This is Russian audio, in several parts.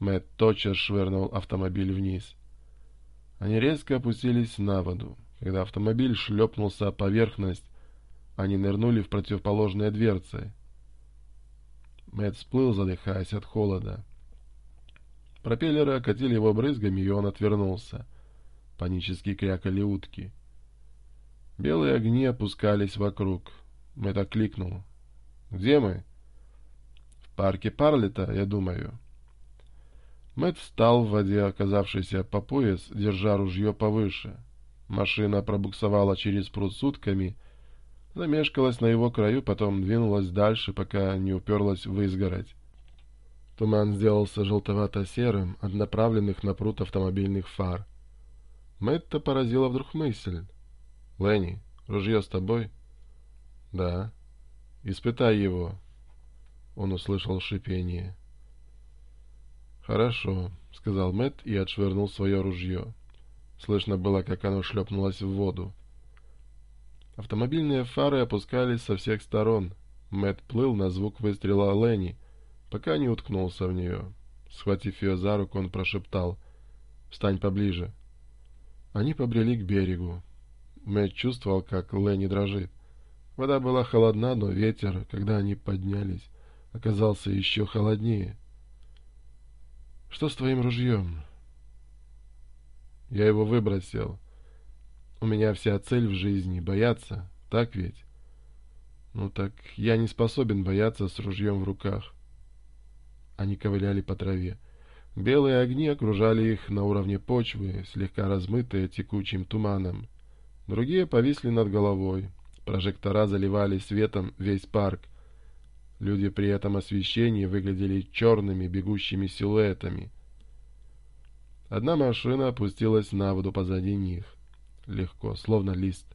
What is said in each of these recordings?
Мэтт тотчас швырнул автомобиль вниз. Они резко опустились на воду. Когда автомобиль шлепнулся о поверхность, они нырнули в противоположные дверцы. Мэтт всплыл, задыхаясь от холода. Пропеллеры окатили его брызгами, и он отвернулся. Панически крякали утки. Белые огни опускались вокруг. Мэтт окликнул. «Где мы?» «В парке Парлета, я думаю». Мэтт встал в воде, оказавшейся по пояс, держа ружье повыше. Машина пробуксовала через пруд сутками, замешкалась на его краю, потом двинулась дальше, пока не уперлась в изгородь. Туман сделался желтовато-серым от направленных на пруд автомобильных фар. Мэтта поразила вдруг мысль. «Ленни, ружье с тобой?» «Да». «Испытай его». Он услышал шипение. «Хорошо», — сказал Мэтт и отшвырнул свое ружье. Слышно было, как оно шлепнулось в воду. Автомобильные фары опускались со всех сторон. Мэтт плыл на звук выстрела Ленни, пока не уткнулся в нее. Схватив ее за руку, он прошептал «Встань поближе». Они побрели к берегу. Мэтт чувствовал, как Ленни дрожит. Вода была холодна, но ветер, когда они поднялись, оказался еще холоднее что с твоим ружьем?» «Я его выбросил. У меня вся цель в жизни — бояться, так ведь?» «Ну так я не способен бояться с ружьем в руках». Они ковыляли по траве. Белые огни окружали их на уровне почвы, слегка размытые текучим туманом. Другие повисли над головой. Прожектора заливали светом весь парк — Люди при этом освещении выглядели черными бегущими силуэтами. Одна машина опустилась на воду позади них. Легко, словно лист.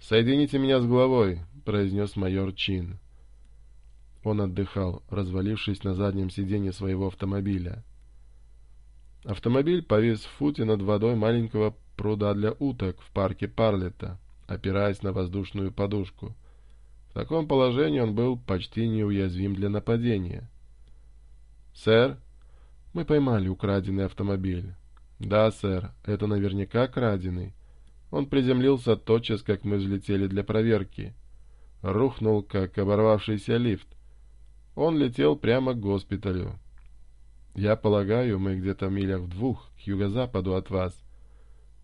«Соедините меня с головой», — произнес майор Чин. Он отдыхал, развалившись на заднем сиденье своего автомобиля. Автомобиль повис в футе над водой маленького пруда для уток в парке Парлета, опираясь на воздушную подушку — в таком положении он был почти неуязвим для нападения. «Сэр, мы поймали украденный автомобиль». «Да, сэр, это наверняка краденый. Он приземлился тотчас, как мы взлетели для проверки. Рухнул, как оборвавшийся лифт. Он летел прямо к госпиталю. Я полагаю, мы где-то в милях в двух, к юго-западу от вас.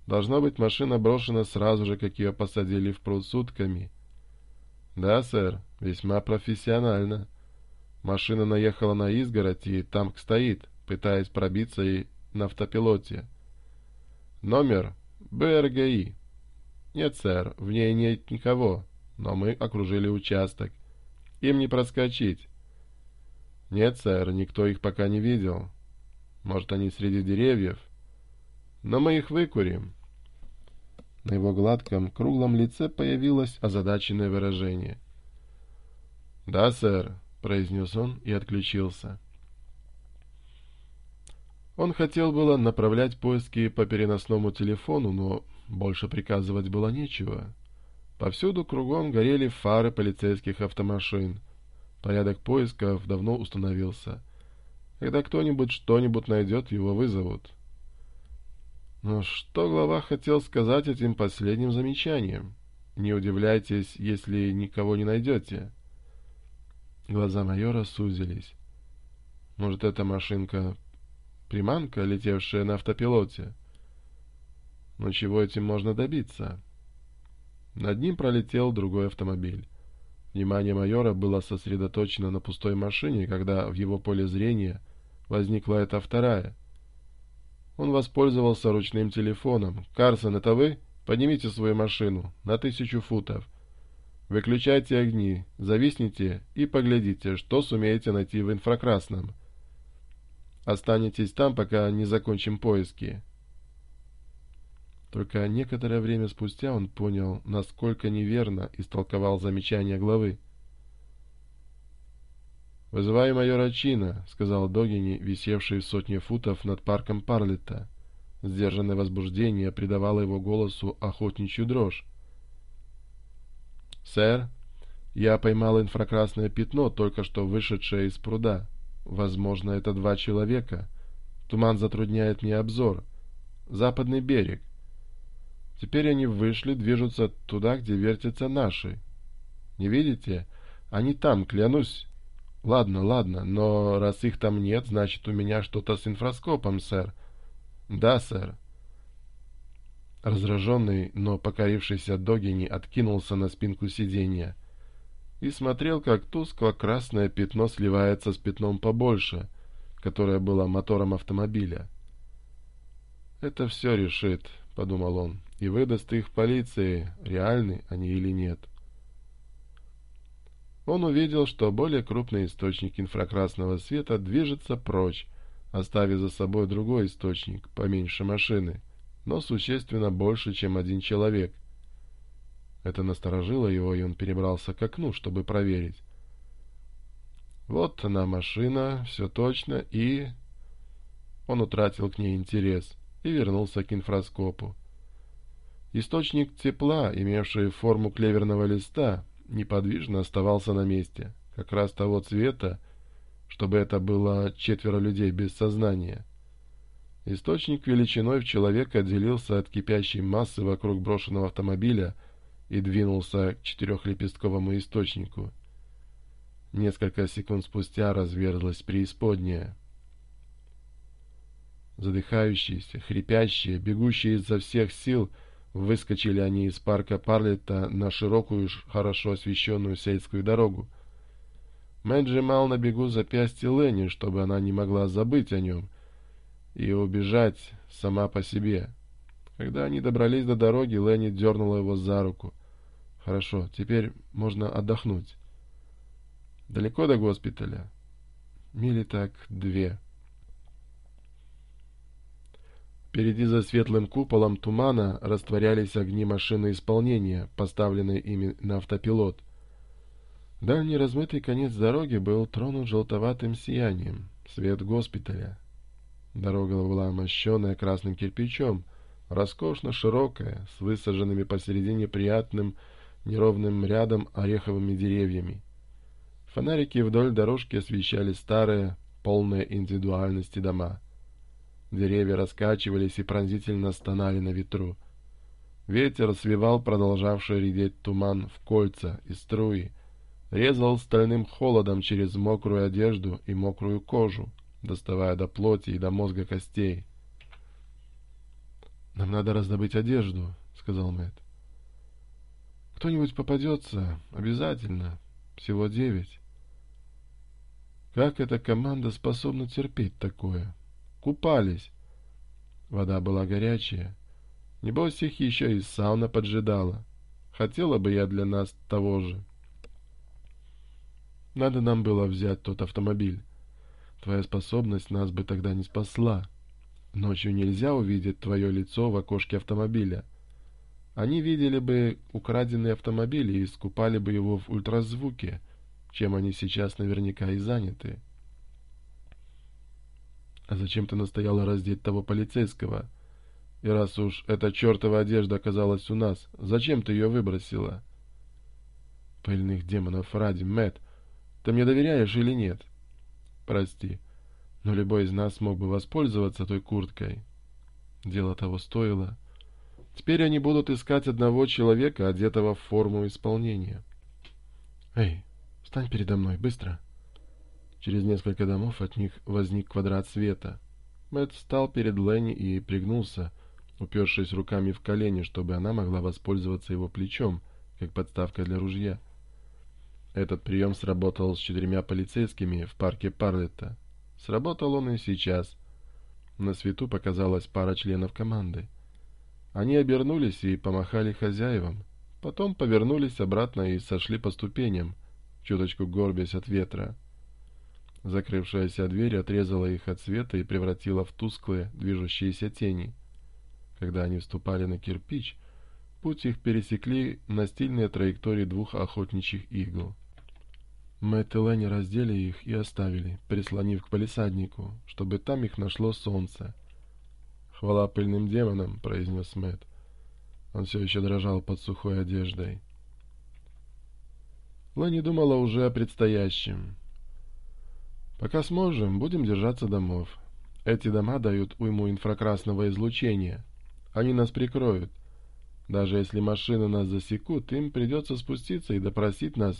Должно быть, машина брошена сразу же, как ее посадили в пруд сутками». Да, сэр, весьма профессионально. Машина наехала на изгородь и там стоит, пытаясь пробиться и на автопилоте. Номер БРГИ. Нет, сэр, в ней нет никого, но мы окружили участок. Им не проскочить. Нет, сэр, никто их пока не видел. Может, они среди деревьев? Но мы их выкурим». На его гладком, круглом лице появилось озадаченное выражение. «Да, сэр», — произнес он и отключился. Он хотел было направлять поиски по переносному телефону, но больше приказывать было нечего. Повсюду кругом горели фары полицейских автомашин. Порядок поисков давно установился. Когда кто-нибудь что-нибудь найдет, его вызовут. Но что глава хотел сказать этим последним замечанием? Не удивляйтесь, если никого не найдете. Глаза майора сузились. Может, это машинка приманка, летевшая на автопилоте? Но чего этим можно добиться? Над ним пролетел другой автомобиль. Внимание майора было сосредоточено на пустой машине, когда в его поле зрения возникла эта вторая. Он воспользовался ручным телефоном. «Карсон, это вы? Поднимите свою машину на тысячу футов. Выключайте огни, зависните и поглядите, что сумеете найти в инфракрасном. Останетесь там, пока не закончим поиски». Только некоторое время спустя он понял, насколько неверно истолковал замечание главы. «Вызывай майора Чина», — сказал Догини, висевший в сотне футов над парком Парлета. Сдержанное возбуждение придавало его голосу охотничью дрожь. «Сэр, я поймал инфракрасное пятно, только что вышедшее из пруда. Возможно, это два человека. Туман затрудняет мне обзор. Западный берег. Теперь они вышли, движутся туда, где вертятся наши. Не видите? Они там, клянусь. Ладно, ладно, но раз их там нет, значит, у меня что-то с инфраскопом, сэр. Да, сэр. Раздраженный, но покорившийся Догини откинулся на спинку сиденья и смотрел, как тускло-красное пятно сливается с пятном побольше, которое было мотором автомобиля. «Это все решит», — подумал он, — «и выдаст их полиции, реальны они или нет». Он увидел, что более крупный источник инфракрасного света движется прочь, оставив за собой другой источник, поменьше машины, но существенно больше, чем один человек. Это насторожило его, и он перебрался к окну, чтобы проверить. Вот она машина, все точно, и... Он утратил к ней интерес и вернулся к инфраскопу. Источник тепла, имевший форму клеверного листа, неподвижно оставался на месте, как раз того цвета, чтобы это было четверо людей без сознания. Источник величиной в человека отделился от кипящей массы вокруг брошенного автомобиля и двинулся к четырехлепестковому источнику. Несколько секунд спустя разверзлась преисподняя. Задыхающиеся, хрипящие, бегущие изо всех сил — выскочили они из парка Парлета на широкую, хорошо освещенную сельскую дорогу. Мэтт сжимал на бегу запястье Ленни, чтобы она не могла забыть о нем и убежать сама по себе. Когда они добрались до дороги, Ленни дернула его за руку. «Хорошо, теперь можно отдохнуть». «Далеко до госпиталя?» «Мили так две». Впереди за светлым куполом тумана растворялись огни машины исполнения, поставленные ими на автопилот. Дальний размытый конец дороги был тронут желтоватым сиянием, свет госпиталя. Дорога была омощенная красным кирпичом, роскошно широкая, с высаженными посередине приятным неровным рядом ореховыми деревьями. Фонарики вдоль дорожки освещали старые, полные индивидуальности дома — Деревья раскачивались и пронзительно стонали на ветру. Ветер свивал продолжавший редеть туман в кольца и струи, резал стальным холодом через мокрую одежду и мокрую кожу, доставая до плоти и до мозга костей. «Нам надо раздобыть одежду», — сказал Мэтт. «Кто-нибудь попадется? Обязательно. Всего девять». «Как эта команда способна терпеть такое?» купались. Вода была горячая. Небось, их еще и сауна поджидала. Хотела бы я для нас того же. Надо нам было взять тот автомобиль. Твоя способность нас бы тогда не спасла. Ночью нельзя увидеть твое лицо в окошке автомобиля. Они видели бы украденный автомобиль и искупали бы его в ультразвуке, чем они сейчас наверняка и заняты. А зачем ты настояла раздеть того полицейского. И раз уж эта чертова одежда оказалась у нас, зачем ты ее выбросила? Пыльных демонов ради, Мэтт, ты мне доверяешь или нет? Прости, но любой из нас мог бы воспользоваться той курткой. Дело того стоило. Теперь они будут искать одного человека, одетого в форму исполнения. Эй, встань передо мной, быстро. — Через несколько домов от них возник квадрат света. Мэтт встал перед Ленни и пригнулся, упершись руками в колени, чтобы она могла воспользоваться его плечом, как подставкой для ружья. Этот прием сработал с четырьмя полицейскими в парке Парлетта. Сработал он и сейчас. На свету показалась пара членов команды. Они обернулись и помахали хозяевам. Потом повернулись обратно и сошли по ступеням, чуточку горбясь от ветра. Закрывшаяся дверь отрезала их от света и превратила в тусклые, движущиеся тени. Когда они вступали на кирпич, путь их пересекли на стильные траектории двух охотничьих игл. Мэтт и Ленни раздели их и оставили, прислонив к палисаднику, чтобы там их нашло солнце. «Хвала пыльным демонам», — произнес Мэтт. Он все еще дрожал под сухой одеждой. Ленни думала уже о предстоящем. Пока сможем, будем держаться домов. Эти дома дают уйму инфракрасного излучения. Они нас прикроют. Даже если машины нас засекут, им придется спуститься и допросить нас,